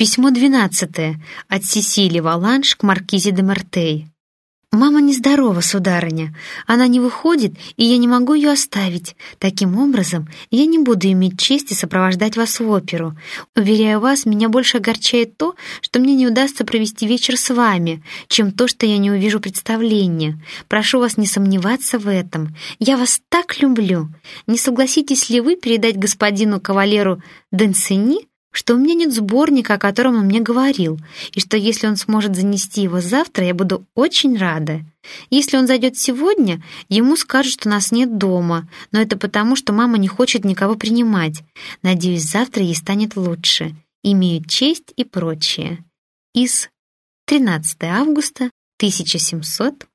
Письмо 12 от Сесили Валанш к Маркизе де Мартей. «Мама нездорова, сударыня. Она не выходит, и я не могу ее оставить. Таким образом, я не буду иметь чести сопровождать вас в оперу. Уверяю вас, меня больше огорчает то, что мне не удастся провести вечер с вами, чем то, что я не увижу представления. Прошу вас не сомневаться в этом. Я вас так люблю. Не согласитесь ли вы передать господину кавалеру Денсени что у меня нет сборника, о котором он мне говорил, и что если он сможет занести его завтра, я буду очень рада. Если он зайдет сегодня, ему скажут, что нас нет дома, но это потому, что мама не хочет никого принимать. Надеюсь, завтра ей станет лучше. Имею честь и прочее. Из 13 августа 1700